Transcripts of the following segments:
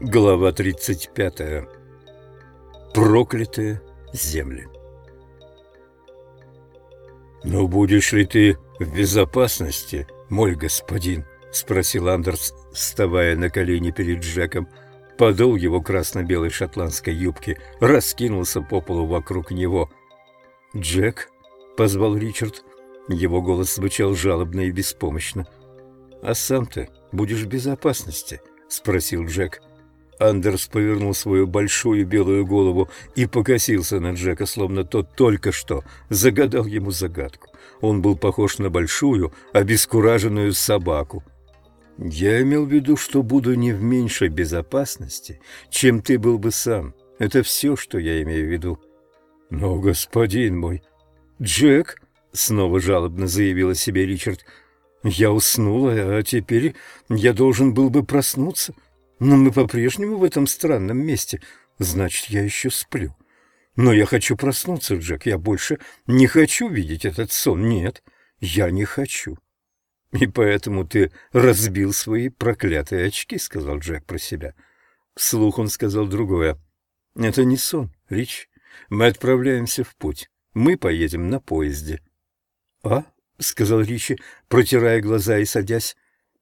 Глава 35. Проклятые земли. «Но будешь ли ты в безопасности, мой господин?» — спросил Андерс, вставая на колени перед Джеком. Подол его красно-белой шотландской юбки раскинулся по полу вокруг него. «Джек?» — позвал Ричард. Его голос звучал жалобно и беспомощно. «А сам ты будешь в безопасности?» — спросил Джек. Андерс повернул свою большую белую голову и покосился на Джека, словно тот только что загадал ему загадку. Он был похож на большую, обескураженную собаку. «Я имел в виду, что буду не в меньшей безопасности, чем ты был бы сам. Это все, что я имею в виду». «Но, господин мой...» «Джек!» — снова жалобно заявила себе Ричард. «Я уснула, а теперь я должен был бы проснуться». Но мы по-прежнему в этом странном месте. Значит, я еще сплю. Но я хочу проснуться, Джек. Я больше не хочу видеть этот сон. Нет, я не хочу. И поэтому ты разбил свои проклятые очки, сказал Джек про себя. Вслух он сказал другое. Это не сон, Рич. Мы отправляемся в путь. Мы поедем на поезде. А? — сказал Ричи, протирая глаза и садясь.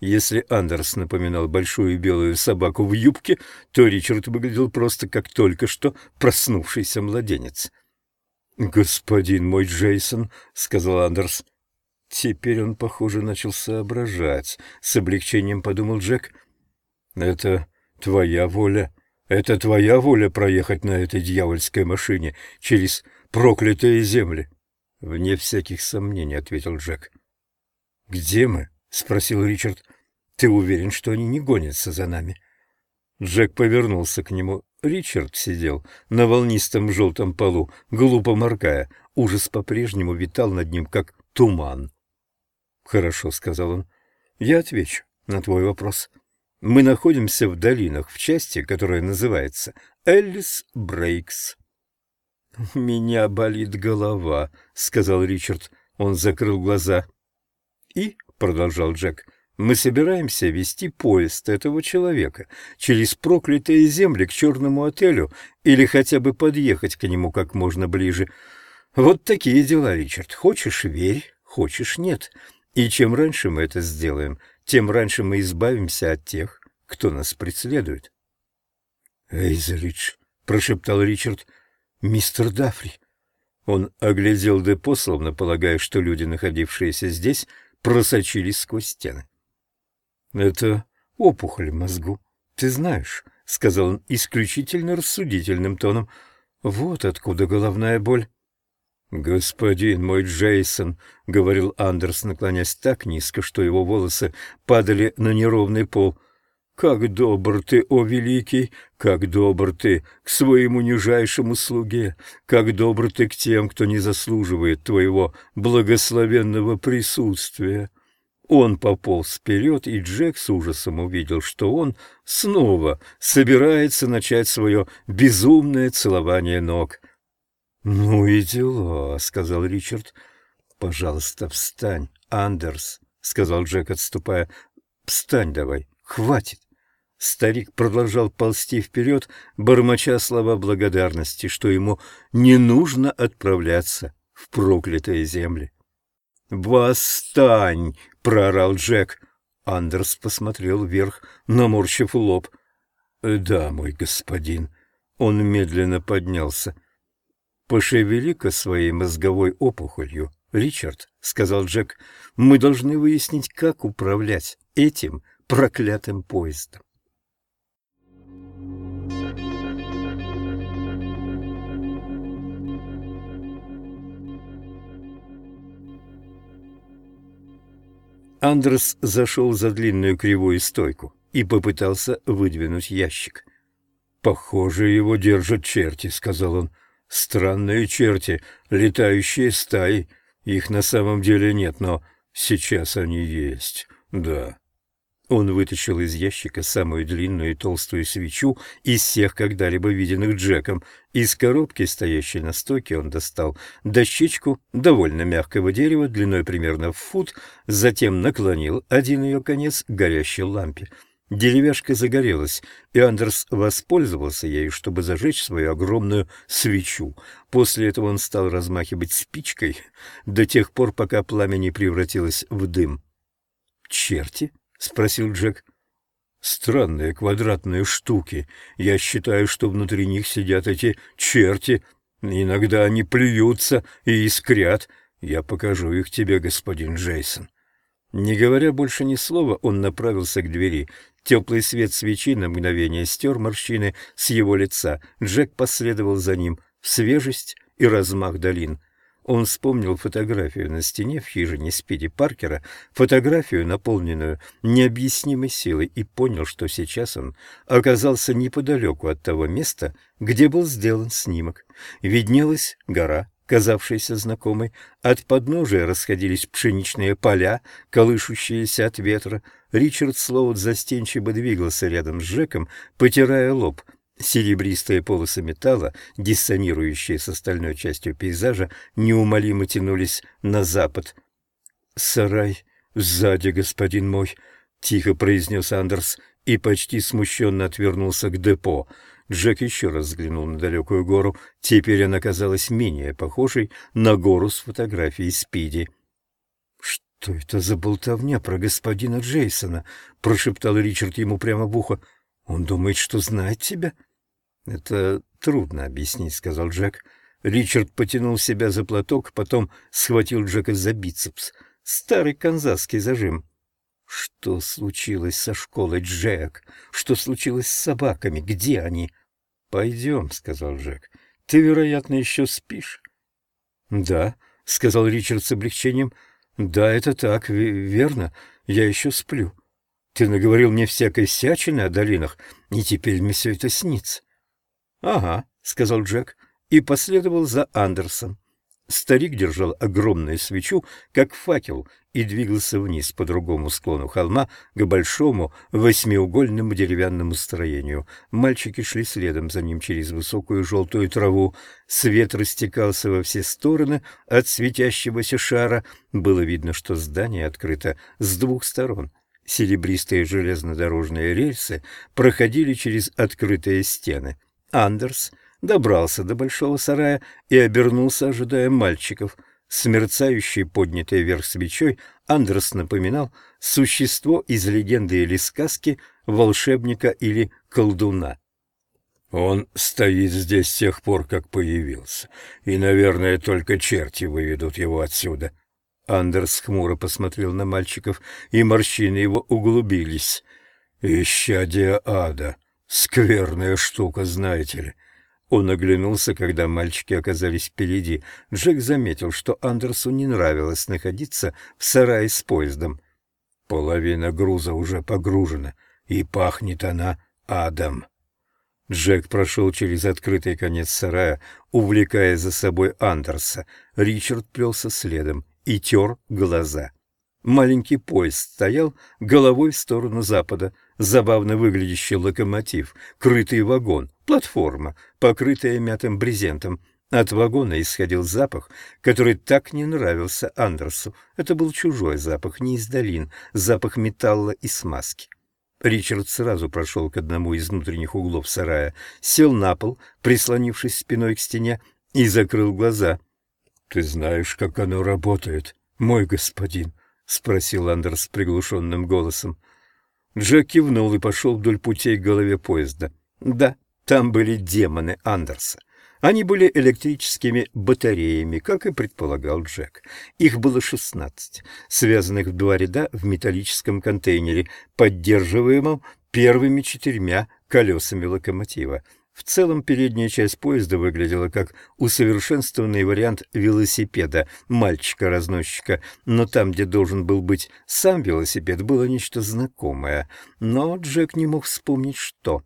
Если Андерс напоминал большую белую собаку в юбке, то Ричард выглядел просто как только что проснувшийся младенец. «Господин мой Джейсон», — сказал Андерс. Теперь он, похоже, начал соображать. С облегчением подумал Джек. «Это твоя воля. Это твоя воля проехать на этой дьявольской машине через проклятые земли». «Вне всяких сомнений», — ответил Джек. «Где мы?» — спросил Ричард. «Ты уверен, что они не гонятся за нами?» Джек повернулся к нему. Ричард сидел на волнистом желтом полу, глупо моргая. Ужас по-прежнему витал над ним, как туман. «Хорошо», — сказал он. «Я отвечу на твой вопрос. Мы находимся в долинах, в части, которая называется Эллис Брейкс». меня болит голова», — сказал Ричард. Он закрыл глаза. «И — продолжал Джек, — мы собираемся вести поезд этого человека через проклятые земли к черному отелю или хотя бы подъехать к нему как можно ближе. Вот такие дела, Ричард. Хочешь — верь, хочешь — нет. И чем раньше мы это сделаем, тем раньше мы избавимся от тех, кто нас преследует. — Эйзелидж, — прошептал Ричард, — мистер Дафри. Он оглядел депо, словно полагая, что люди, находившиеся здесь, — просочились сквозь стены. «Это опухоль мозгу, ты знаешь», — сказал он исключительно рассудительным тоном. «Вот откуда головная боль». «Господин мой Джейсон», — говорил Андерс, наклонясь так низко, что его волосы падали на неровный пол, — как добр ты, о великий, как добр ты к своему нижайшему слуге, как добр ты к тем, кто не заслуживает твоего благословенного присутствия. Он пополз вперед, и Джек с ужасом увидел, что он снова собирается начать свое безумное целование ног. «Ну и дела», — сказал Ричард. «Пожалуйста, встань, Андерс», — сказал Джек, отступая. «Встань давай, хватит». Старик продолжал ползти вперед, бормоча слова благодарности, что ему не нужно отправляться в проклятые земли. «Восстань!» — проорал Джек. Андерс посмотрел вверх, наморщив лоб. «Да, мой господин». Он медленно поднялся. «Пошевели-ка своей мозговой опухолью, Ричард», — сказал Джек. «Мы должны выяснить, как управлять этим проклятым поездом». Андрес зашел за длинную кривую стойку и попытался выдвинуть ящик. «Похоже, его держат черти», — сказал он. «Странные черти, летающие стаи. Их на самом деле нет, но сейчас они есть, да». Он вытащил из ящика самую длинную и толстую свечу из всех когда-либо виденных Джеком. Из коробки, стоящей на стойке, он достал дощечку довольно мягкого дерева, длиной примерно в фут, затем наклонил один ее конец к горящей лампе. Деревяшка загорелась, и Андерс воспользовался ею, чтобы зажечь свою огромную свечу. После этого он стал размахивать спичкой до тех пор, пока пламя не превратилось в дым. «Черти?» — спросил Джек. «Странные квадратные штуки. Я считаю, что внутри них сидят эти черти. Иногда они плюются и искрят. Я покажу их тебе, господин Джейсон». Не говоря больше ни слова, он направился к двери. Теплый свет свечи на мгновение стер морщины с его лица. Джек последовал за ним в свежесть и размах долин. Он вспомнил фотографию на стене в хижине Спиди Паркера, фотографию, наполненную необъяснимой силой, и понял, что сейчас он оказался неподалеку от того места, где был сделан снимок. Виднелась гора казавшейся знакомой. От подножия расходились пшеничные поля, колышущиеся от ветра. Ричард Слоуд застенчиво двигался рядом с Джеком, потирая лоб. Серебристые полосы металла, диссонирующие с остальной частью пейзажа, неумолимо тянулись на запад. «Сарай сзади, господин мой», — тихо произнес Андерс и почти смущенно отвернулся к депо. Джек еще раз взглянул на далекую гору. Теперь она казалась менее похожей на гору с фотографией Спиди. «Что это за болтовня про господина Джейсона?» — прошептал Ричард ему прямо в ухо. «Он думает, что знает тебя?» «Это трудно объяснить», — сказал Джек. Ричард потянул себя за платок, потом схватил Джека за бицепс. Старый канзасский зажим. «Что случилось со школой, Джек? Что случилось с собаками? Где они?» «Пойдем», — сказал Джек. «Ты, вероятно, еще спишь?» «Да», — сказал Ричард с облегчением. «Да, это так, верно. Я еще сплю. Ты наговорил мне всякой сячины о долинах, и теперь мне все это снится». «Ага», — сказал Джек и последовал за Андерсом. Старик держал огромную свечу, как факел, и двигался вниз по другому склону холма к большому восьмиугольному деревянному строению. Мальчики шли следом за ним через высокую желтую траву. Свет растекался во все стороны от светящегося шара. Было видно, что здание открыто с двух сторон. Серебристые железнодорожные рельсы проходили через открытые стены. Андерс добрался до большого сарая и обернулся, ожидая мальчиков. С мерцающей поднятой вверх свечой Андрес напоминал существо из легенды или сказки волшебника или колдуна. Он стоит здесь с тех пор, как появился, и, наверное, только черти выведут его отсюда. Андерс хмуро посмотрел на мальчиков, и морщины его углубились. «Исчадие ада! Скверная штука, знаете ли!» Он оглянулся, когда мальчики оказались впереди. Джек заметил, что Андерсу не нравилось находиться в сарае с поездом. Половина груза уже погружена, и пахнет она адом. Джек прошел через открытый конец сарая, увлекая за собой Андерса. Ричард плелся следом и тер глаза. Маленький поезд стоял головой в сторону запада, забавно выглядящий локомотив, крытый вагон, платформа, покрытая мятым брезентом. От вагона исходил запах, который так не нравился Андерсу. Это был чужой запах, не из долин, запах металла и смазки. Ричард сразу прошел к одному из внутренних углов сарая, сел на пол, прислонившись спиной к стене, и закрыл глаза. — Ты знаешь, как оно работает, мой господин? — спросил Андерс приглушенным голосом. Джек кивнул и пошел вдоль путей к голове поезда. — Да, там были демоны Андерса. Они были электрическими батареями, как и предполагал Джек. Их было шестнадцать, связанных в два ряда в металлическом контейнере, поддерживаемом первыми четырьмя колесами локомотива. В целом передняя часть поезда выглядела как усовершенствованный вариант велосипеда мальчика-разносчика, но там, где должен был быть сам велосипед, было нечто знакомое. Но Джек не мог вспомнить, что.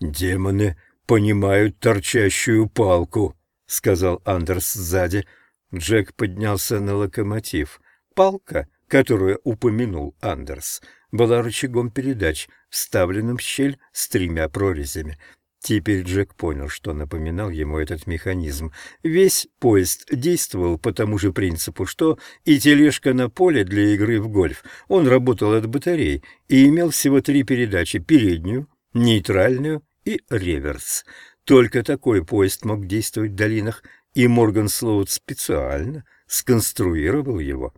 «Демоны понимают торчащую палку», — сказал Андерс сзади. Джек поднялся на локомотив. Палка, которую упомянул Андерс, была рычагом передач, вставленным в щель с тремя прорезями. Теперь Джек понял, что напоминал ему этот механизм. Весь поезд действовал по тому же принципу, что и тележка на поле для игры в гольф. Он работал от батарей и имел всего три передачи — переднюю, нейтральную и реверс. Только такой поезд мог действовать в долинах, и Морган Слоуд специально сконструировал его.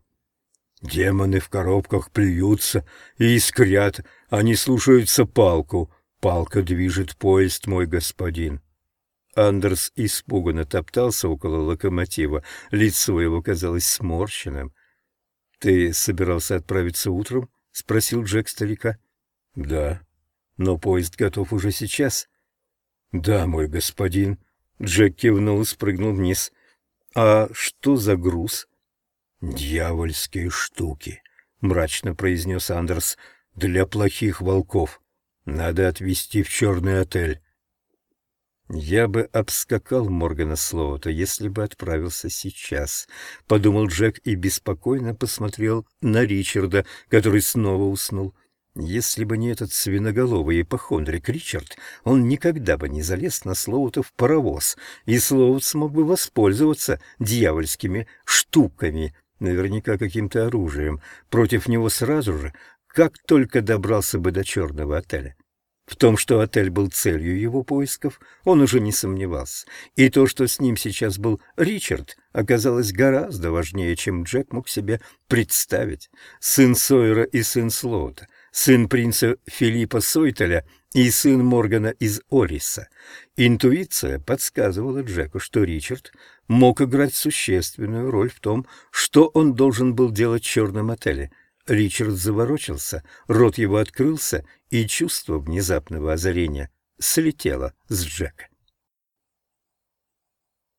«Демоны в коробках плюются и искрят, они слушаются палку», Палка движет поезд, мой господин. Андерс испуганно топтался около локомотива. Лицо его казалось сморщенным. — Ты собирался отправиться утром? — спросил Джек старика. — Да. Но поезд готов уже сейчас. — Да, мой господин. Джек кивнул и спрыгнул вниз. — А что за груз? — Дьявольские штуки, — мрачно произнес Андерс, — для плохих волков. — надо отвезти в черный отель. «Я бы обскакал Моргана Слоута, если бы отправился сейчас», — подумал Джек и беспокойно посмотрел на Ричарда, который снова уснул. Если бы не этот свиноголовый ипохондрик Ричард, он никогда бы не залез на Слоута в паровоз, и Слоут смог бы воспользоваться дьявольскими штуками, наверняка каким-то оружием, против него сразу же, как только добрался бы до черного отеля. В том, что отель был целью его поисков, он уже не сомневался. И то, что с ним сейчас был Ричард, оказалось гораздо важнее, чем Джек мог себе представить. Сын Сойера и сын Слоута, сын принца Филиппа Сойтеля и сын Моргана из Ориса. Интуиция подсказывала Джеку, что Ричард мог играть существенную роль в том, что он должен был делать в черном отеле — Ричард заворочился, рот его открылся, и чувство внезапного озарения слетело с Джека.